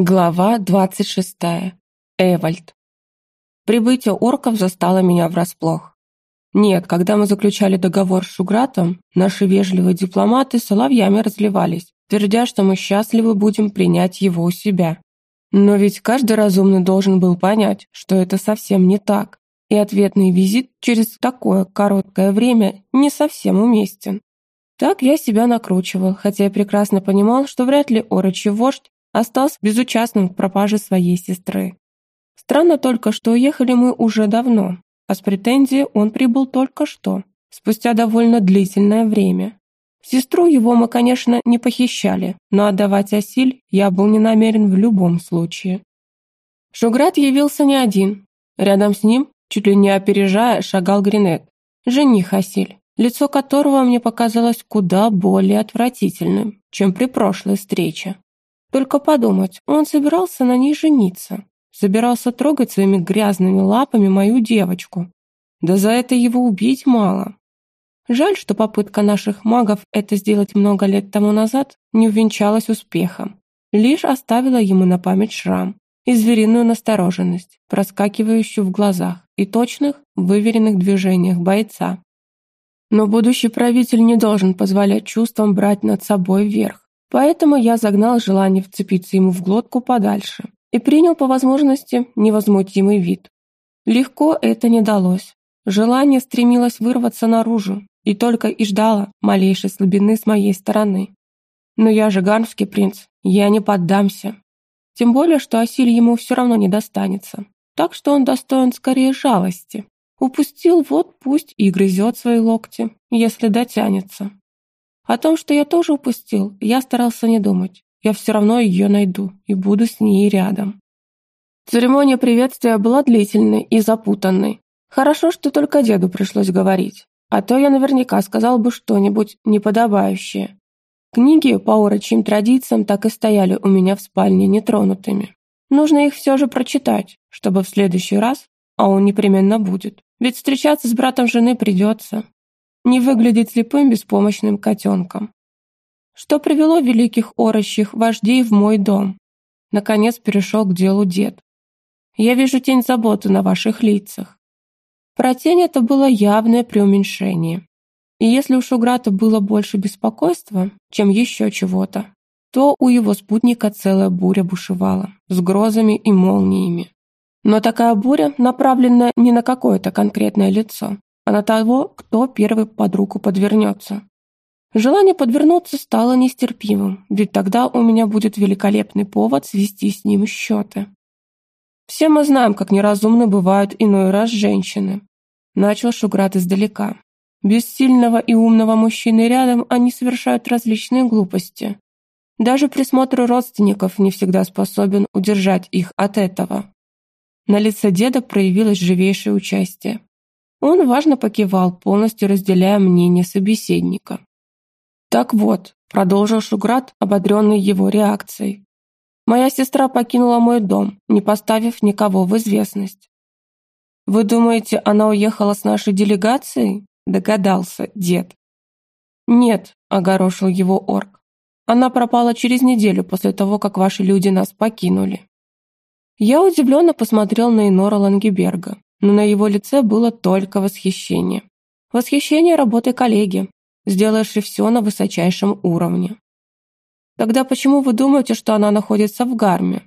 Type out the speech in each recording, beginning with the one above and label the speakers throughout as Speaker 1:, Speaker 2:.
Speaker 1: Глава 26. Эвальд. Прибытие орков застало меня врасплох. Нет, когда мы заключали договор с Шугратом, наши вежливые дипломаты соловьями разливались, твердя, что мы счастливы будем принять его у себя. Но ведь каждый разумный должен был понять, что это совсем не так, и ответный визит через такое короткое время не совсем уместен. Так я себя накручивал, хотя и прекрасно понимал, что вряд ли орочий вождь остался безучастным к пропаже своей сестры. Странно только, что уехали мы уже давно, а с претензией он прибыл только что, спустя довольно длительное время. Сестру его мы, конечно, не похищали, но отдавать Асиль я был не намерен в любом случае. Шуград явился не один. Рядом с ним, чуть ли не опережая, шагал Гринет, жених Асиль, лицо которого мне показалось куда более отвратительным, чем при прошлой встрече. Только подумать, он собирался на ней жениться. Собирался трогать своими грязными лапами мою девочку. Да за это его убить мало. Жаль, что попытка наших магов это сделать много лет тому назад не увенчалась успехом. Лишь оставила ему на память шрам и звериную настороженность, проскакивающую в глазах и точных, выверенных движениях бойца. Но будущий правитель не должен позволять чувствам брать над собой верх. Поэтому я загнал желание вцепиться ему в глотку подальше и принял по возможности невозмутимый вид. Легко это не далось. Желание стремилось вырваться наружу и только и ждало малейшей слабины с моей стороны. Но я же гармский принц, я не поддамся. Тем более, что Асиль ему все равно не достанется. Так что он достоин скорее жалости. Упустил, вот пусть и грызет свои локти, если дотянется. О том, что я тоже упустил, я старался не думать. Я все равно ее найду и буду с ней рядом. Церемония приветствия была длительной и запутанной. Хорошо, что только деду пришлось говорить, а то я наверняка сказал бы что-нибудь неподобающее. Книги по орочьим традициям так и стояли у меня в спальне нетронутыми. Нужно их все же прочитать, чтобы в следующий раз, а он непременно будет, ведь встречаться с братом жены придется, не выглядеть слепым беспомощным котенком. Что привело великих орощих вождей в мой дом? Наконец перешел к делу дед. Я вижу тень заботы на ваших лицах. Про тень это было явное преуменьшение. И если у Шуграта было больше беспокойства, чем еще чего-то, то у его спутника целая буря бушевала, с грозами и молниями. Но такая буря направлена не на какое-то конкретное лицо, а на того, кто первый под руку подвернется. Желание подвернуться стало нестерпимым, ведь тогда у меня будет великолепный повод свести с ним счеты. Все мы знаем, как неразумны бывают иной раз женщины. Начал Шуград издалека. Без сильного и умного мужчины рядом они совершают различные глупости. Даже присмотр родственников не всегда способен удержать их от этого. На лице деда проявилось живейшее участие. Он важно покивал, полностью разделяя мнение собеседника. «Так вот», — продолжил Шуград, ободренный его реакцией, «моя сестра покинула мой дом, не поставив никого в известность». «Вы думаете, она уехала с нашей делегацией?» — догадался дед. «Нет», — огорошил его орк. «Она пропала через неделю после того, как ваши люди нас покинули». Я удивленно посмотрел на Инора Лангеберга но на его лице было только восхищение. Восхищение работой коллеги, сделавшей все на высочайшем уровне. «Тогда почему вы думаете, что она находится в гарме?»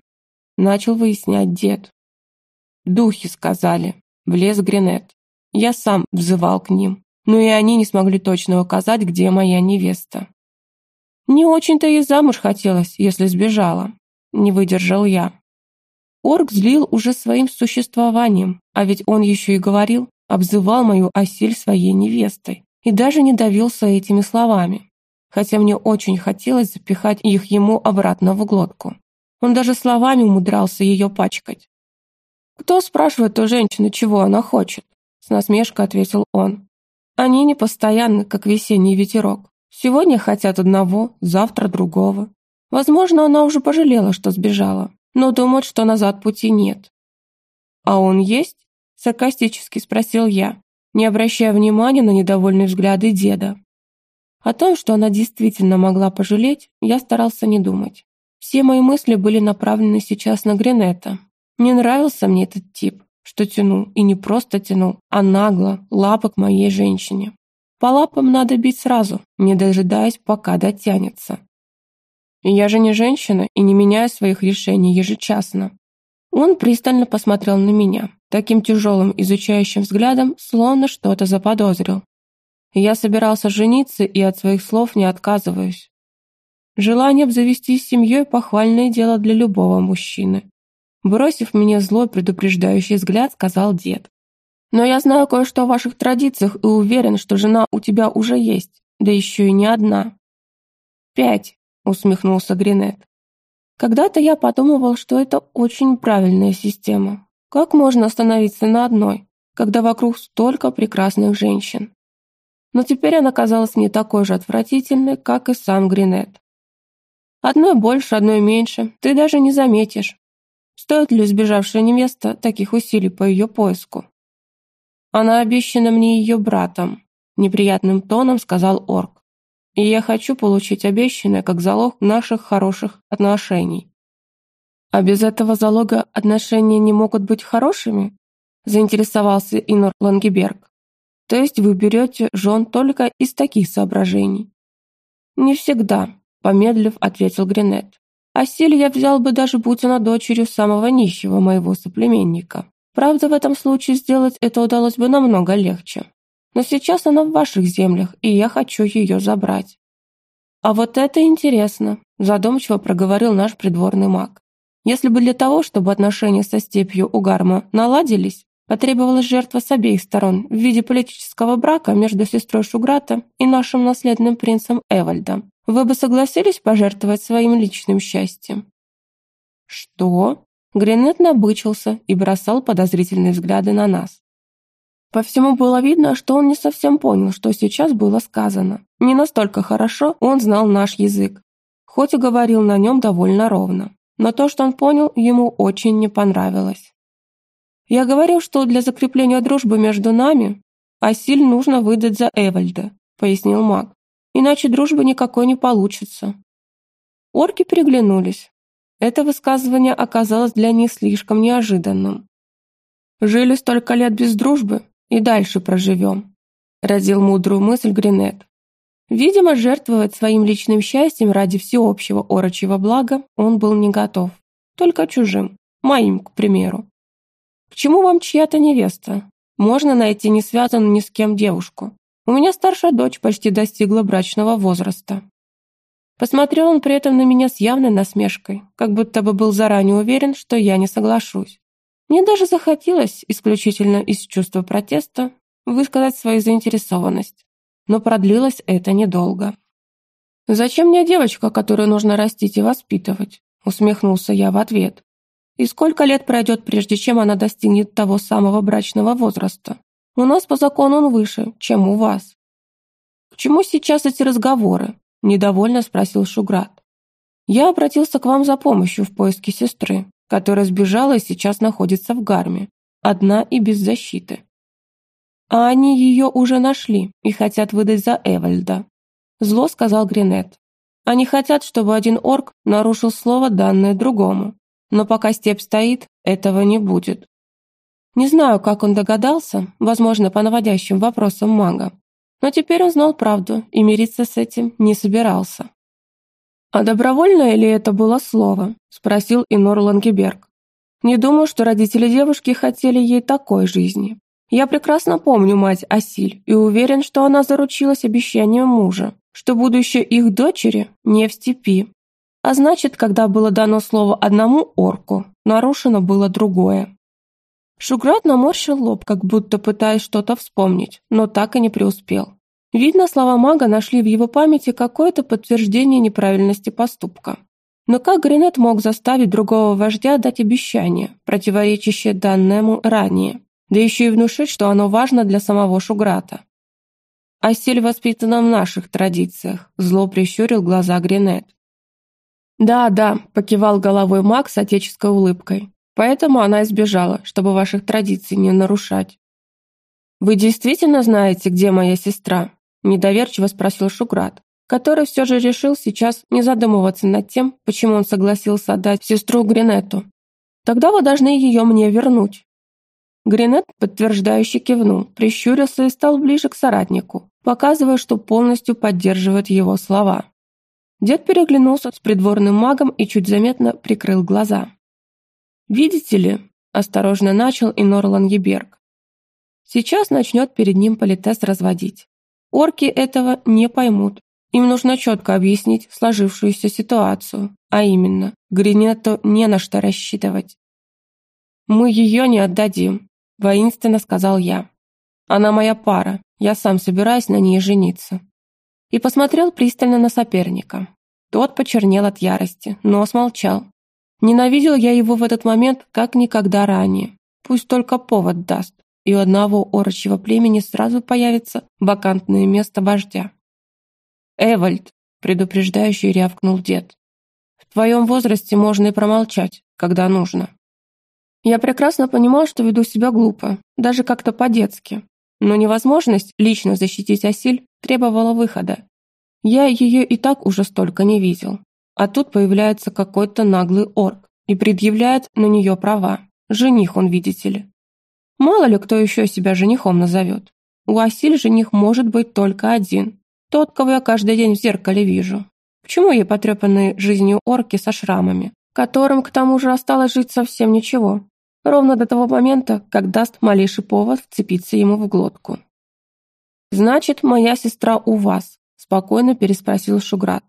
Speaker 1: Начал выяснять дед. «Духи сказали», — влез Гринет. «Я сам взывал к ним, но и они не смогли точно указать, где моя невеста». «Не очень-то и замуж хотелось, если сбежала», — не выдержал я. Орк злил уже своим существованием, а ведь он еще и говорил, обзывал мою осель своей невестой и даже не давился этими словами, хотя мне очень хотелось запихать их ему обратно в глотку. Он даже словами умудрялся ее пачкать. «Кто спрашивает у женщины, чего она хочет?» С насмешкой ответил он. «Они не постоянны, как весенний ветерок. Сегодня хотят одного, завтра другого. Возможно, она уже пожалела, что сбежала но думают, что назад пути нет. «А он есть?» – саркастически спросил я, не обращая внимания на недовольные взгляды деда. О том, что она действительно могла пожалеть, я старался не думать. Все мои мысли были направлены сейчас на Гринета. Не нравился мне этот тип, что тянул, и не просто тянул, а нагло, лапы к моей женщине. По лапам надо бить сразу, не дожидаясь, пока дотянется. Я же не женщина и не меняю своих решений ежечасно. Он пристально посмотрел на меня, таким тяжелым изучающим взглядом, словно что-то заподозрил. Я собирался жениться и от своих слов не отказываюсь. Желание обзавестись семьей – похвальное дело для любого мужчины. Бросив мне злой предупреждающий взгляд, сказал дед. «Но я знаю кое-что о ваших традициях и уверен, что жена у тебя уже есть, да еще и не одна». «Пять», – усмехнулся Гринет. «Когда-то я подумывал, что это очень правильная система. Как можно остановиться на одной, когда вокруг столько прекрасных женщин?» Но теперь она казалась не такой же отвратительной, как и сам Гринет. Одной больше, одной меньше, ты даже не заметишь. Стоит ли сбежавшая невеста таких усилий по ее поиску? Она обещана мне ее братом, неприятным тоном сказал орк. И я хочу получить обещанное как залог наших хороших отношений. А без этого залога отношения не могут быть хорошими? Заинтересовался Инор Лангеберг. То есть вы берете жен только из таких соображений? Не всегда, Помедлив, ответил Гринет. А Силь я взял бы даже будь она дочерью самого нищего моего соплеменника. Правда, в этом случае сделать это удалось бы намного легче. Но сейчас она в ваших землях, и я хочу ее забрать. А вот это интересно, задумчиво проговорил наш придворный маг. Если бы для того, чтобы отношения со степью Угарма наладились, потребовалась жертва с обеих сторон в виде политического брака между сестрой Шуграта и нашим наследным принцем Эвальдом, вы бы согласились пожертвовать своим личным счастьем?» «Что?» Гринет набычился и бросал подозрительные взгляды на нас. По всему было видно, что он не совсем понял, что сейчас было сказано. Не настолько хорошо он знал наш язык, хоть и говорил на нем довольно ровно. Но то, что он понял, ему очень не понравилось. «Я говорил, что для закрепления дружбы между нами Асиль нужно выдать за Эвальда», пояснил маг. Иначе дружбы никакой не получится. Орки переглянулись. Это высказывание оказалось для них слишком неожиданным. «Жили столько лет без дружбы, и дальше проживем», родил мудрую мысль Гринет. Видимо, жертвовать своим личным счастьем ради всеобщего орочьего блага он был не готов. Только чужим, моим, к примеру. К чему вам чья-то невеста? Можно найти не связанную ни с кем девушку. У меня старшая дочь почти достигла брачного возраста. Посмотрел он при этом на меня с явной насмешкой, как будто бы был заранее уверен, что я не соглашусь. Мне даже захотелось, исключительно из чувства протеста, высказать свою заинтересованность. Но продлилось это недолго. «Зачем мне девочка, которую нужно растить и воспитывать?» усмехнулся я в ответ. «И сколько лет пройдет, прежде чем она достигнет того самого брачного возраста? У нас по закону он выше, чем у вас». «К чему сейчас эти разговоры?» – недовольно спросил Шуград. «Я обратился к вам за помощью в поиске сестры, которая сбежала и сейчас находится в гарме, одна и без защиты. А они ее уже нашли и хотят выдать за Эвальда», – зло сказал Гринет. «Они хотят, чтобы один орк нарушил слово, данное другому, но пока степь стоит, этого не будет. Не знаю, как он догадался, возможно, по наводящим вопросам мага, но теперь он знал правду и мириться с этим не собирался. «А добровольное ли это было слово?» – спросил Инор Лангеберг. «Не думаю, что родители девушки хотели ей такой жизни. Я прекрасно помню мать Асиль и уверен, что она заручилась обещанием мужа, что будущее их дочери не в степи. А значит, когда было дано слово одному орку, нарушено было другое. Шуград наморщил лоб, как будто пытаясь что-то вспомнить, но так и не преуспел. Видно, слова мага нашли в его памяти какое-то подтверждение неправильности поступка. Но как Гринет мог заставить другого вождя дать обещание, противоречащее данному ранее, да еще и внушить, что оно важно для самого Шуграта? «Асель воспитана в наших традициях», – зло прищурил глаза Гринет. «Да, да», – покивал головой маг с отеческой улыбкой. Поэтому она избежала, чтобы ваших традиций не нарушать. «Вы действительно знаете, где моя сестра?» – недоверчиво спросил Шуград, который все же решил сейчас не задумываться над тем, почему он согласился отдать сестру Гринетту. «Тогда вы должны ее мне вернуть». Гринет, подтверждающе кивнул, прищурился и стал ближе к соратнику, показывая, что полностью поддерживает его слова. Дед переглянулся с придворным магом и чуть заметно прикрыл глаза. «Видите ли», – осторожно начал Инор Лангеберг, «сейчас начнет перед ним политес разводить. Орки этого не поймут. Им нужно четко объяснить сложившуюся ситуацию, а именно, Гринету не на что рассчитывать. «Мы ее не отдадим», – воинственно сказал я. «Она моя пара, я сам собираюсь на ней жениться». И посмотрел пристально на соперника. Тот почернел от ярости, но смолчал. Ненавидел я его в этот момент как никогда ранее. Пусть только повод даст, и у одного орочьего племени сразу появится вакантное место вождя. «Эвальд», — предупреждающий рявкнул дед, «в твоем возрасте можно и промолчать, когда нужно». Я прекрасно понимал, что веду себя глупо, даже как-то по-детски, но невозможность лично защитить Асиль требовала выхода. Я ее и так уже столько не видел. А тут появляется какой-то наглый орк и предъявляет на нее права. Жених он, видите ли. Мало ли кто еще себя женихом назовет. У Асиль жених может быть только один. Тот, кого я каждый день в зеркале вижу. Почему ей потрепанные жизнью орки со шрамами, которым к тому же осталось жить совсем ничего? Ровно до того момента, как даст малейший повод вцепиться ему в глотку. «Значит, моя сестра у вас», – спокойно переспросил Шуград.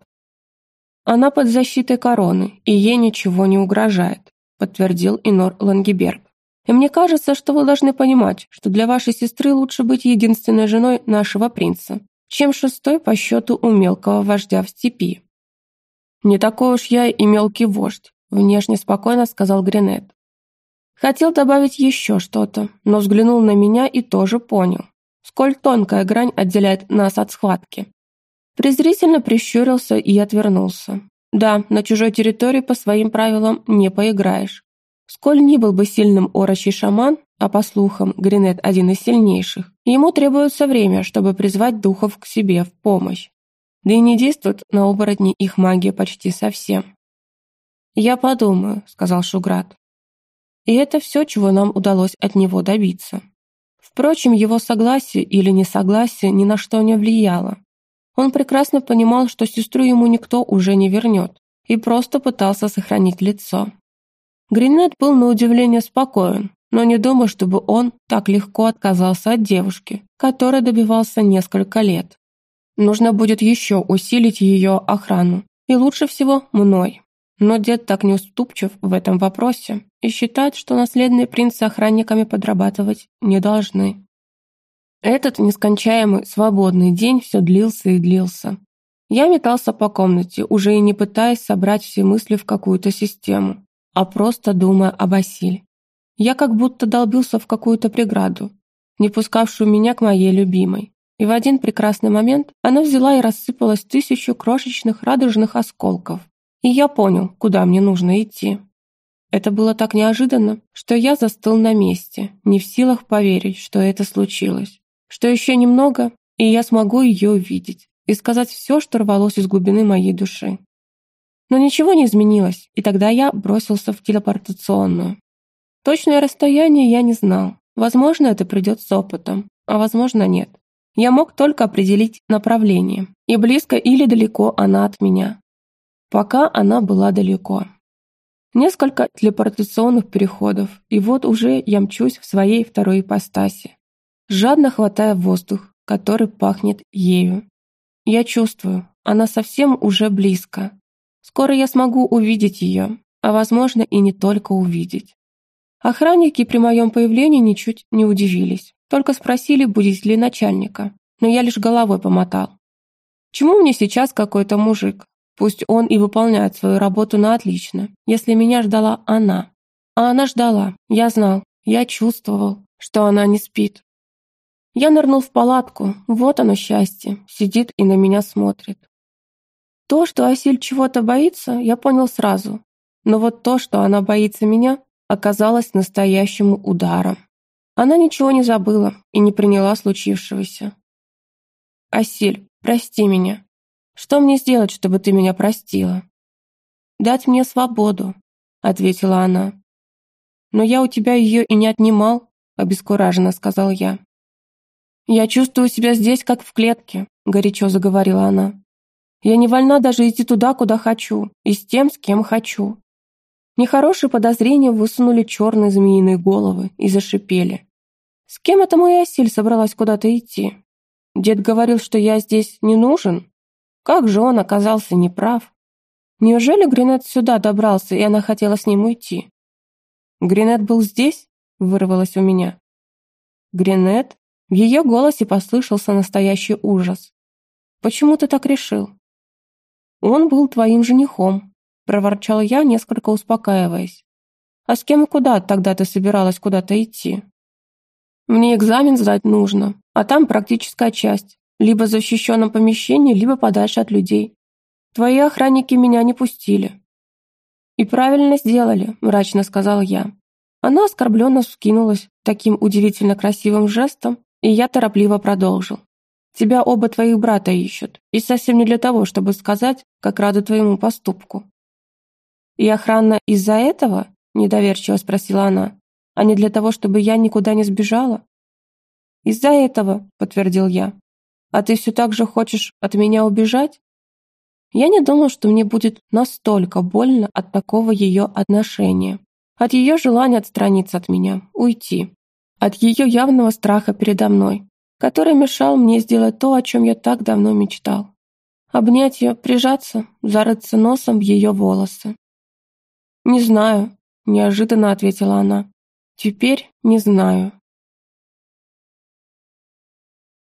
Speaker 1: «Она под защитой короны, и ей ничего не угрожает», – подтвердил Инор Лангеберг. «И мне кажется, что вы должны понимать, что для вашей сестры лучше быть единственной женой нашего принца, чем шестой по счету у мелкого вождя в степи». «Не такой уж я и мелкий вождь», – внешне спокойно сказал Гринет. Хотел добавить еще что-то, но взглянул на меня и тоже понял сколь тонкая грань отделяет нас от схватки. Презрительно прищурился и отвернулся. Да, на чужой территории по своим правилам не поиграешь. Сколь ни был бы сильным орочий шаман, а по слухам Гринет один из сильнейших, ему требуется время, чтобы призвать духов к себе в помощь. Да и не действует на оборотни их магия почти совсем. «Я подумаю», — сказал Шуград. И это все, чего нам удалось от него добиться. Впрочем, его согласие или несогласие ни на что не влияло. Он прекрасно понимал, что сестру ему никто уже не вернет, и просто пытался сохранить лицо. Гринет был на удивление спокоен, но не думаю, чтобы он так легко отказался от девушки, которой добивался несколько лет. Нужно будет еще усилить ее охрану, и лучше всего мной. Но дед так неуступчив в этом вопросе и считает, что наследные принцы охранниками подрабатывать не должны. Этот нескончаемый свободный день все длился и длился. Я метался по комнате, уже и не пытаясь собрать все мысли в какую-то систему, а просто думая об Асиль. Я как будто долбился в какую-то преграду, не пускавшую меня к моей любимой. И в один прекрасный момент она взяла и рассыпалась тысячу крошечных радужных осколков, и я понял, куда мне нужно идти. Это было так неожиданно, что я застыл на месте, не в силах поверить, что это случилось. Что еще немного, и я смогу ее увидеть и сказать все, что рвалось из глубины моей души. Но ничего не изменилось, и тогда я бросился в телепортационную. Точное расстояние я не знал. Возможно, это придет с опытом, а возможно, нет. Я мог только определить направление, и близко или далеко она от меня пока она была далеко. Несколько телепортационных переходов, и вот уже я мчусь в своей второй ипостаси, жадно хватая воздух, который пахнет ею. Я чувствую, она совсем уже близко. Скоро я смогу увидеть ее, а возможно и не только увидеть. Охранники при моем появлении ничуть не удивились, только спросили, будет ли начальника, но я лишь головой помотал. Чему мне сейчас какой-то мужик, Пусть он и выполняет свою работу на отлично, если меня ждала она. А она ждала, я знал, я чувствовал, что она не спит. Я нырнул в палатку, вот оно счастье, сидит и на меня смотрит. То, что Асиль чего-то боится, я понял сразу. Но вот то, что она боится меня, оказалось настоящим ударом. Она ничего не забыла и не приняла случившегося. «Асиль, прости меня», Что мне сделать, чтобы ты меня простила?» «Дать мне свободу», — ответила она. «Но я у тебя ее и не отнимал», — обескураженно сказал я. «Я чувствую себя здесь, как в клетке», — горячо заговорила она. «Я не вольна даже идти туда, куда хочу, и с тем, с кем хочу». Нехорошие подозрения высунули черные змеиные головы и зашипели. «С кем это моя Асиль собралась куда-то идти? Дед говорил, что я здесь не нужен? Как же он оказался неправ? Неужели Гринет сюда добрался, и она хотела с ним уйти? Гринет был здесь? Вырвалось у меня. Гринет? В ее голосе послышался настоящий ужас. Почему ты так решил? Он был твоим женихом, проворчал я, несколько успокаиваясь. А с кем и куда тогда ты собиралась куда-то идти? Мне экзамен сдать нужно, а там практическая часть. Либо в защищенном помещении, либо подальше от людей. Твои охранники меня не пустили». «И правильно сделали», – мрачно сказал я. Она оскорбленно скинулась таким удивительно красивым жестом, и я торопливо продолжил. «Тебя оба твоих брата ищут, и совсем не для того, чтобы сказать, как рада твоему поступку». «И охрана из-за этого?» – недоверчиво спросила она а не для того, чтобы я никуда не сбежала? Из-за этого, подтвердил я. А ты все так же хочешь от меня убежать? Я не думал, что мне будет настолько больно от такого ее отношения, от ее желания отстраниться от меня, уйти, от ее явного страха передо мной, который мешал мне сделать то, о чем я так давно мечтал. Обнять ее, прижаться, зарыться носом в ее волосы. «Не знаю», — неожиданно ответила она. Теперь не знаю.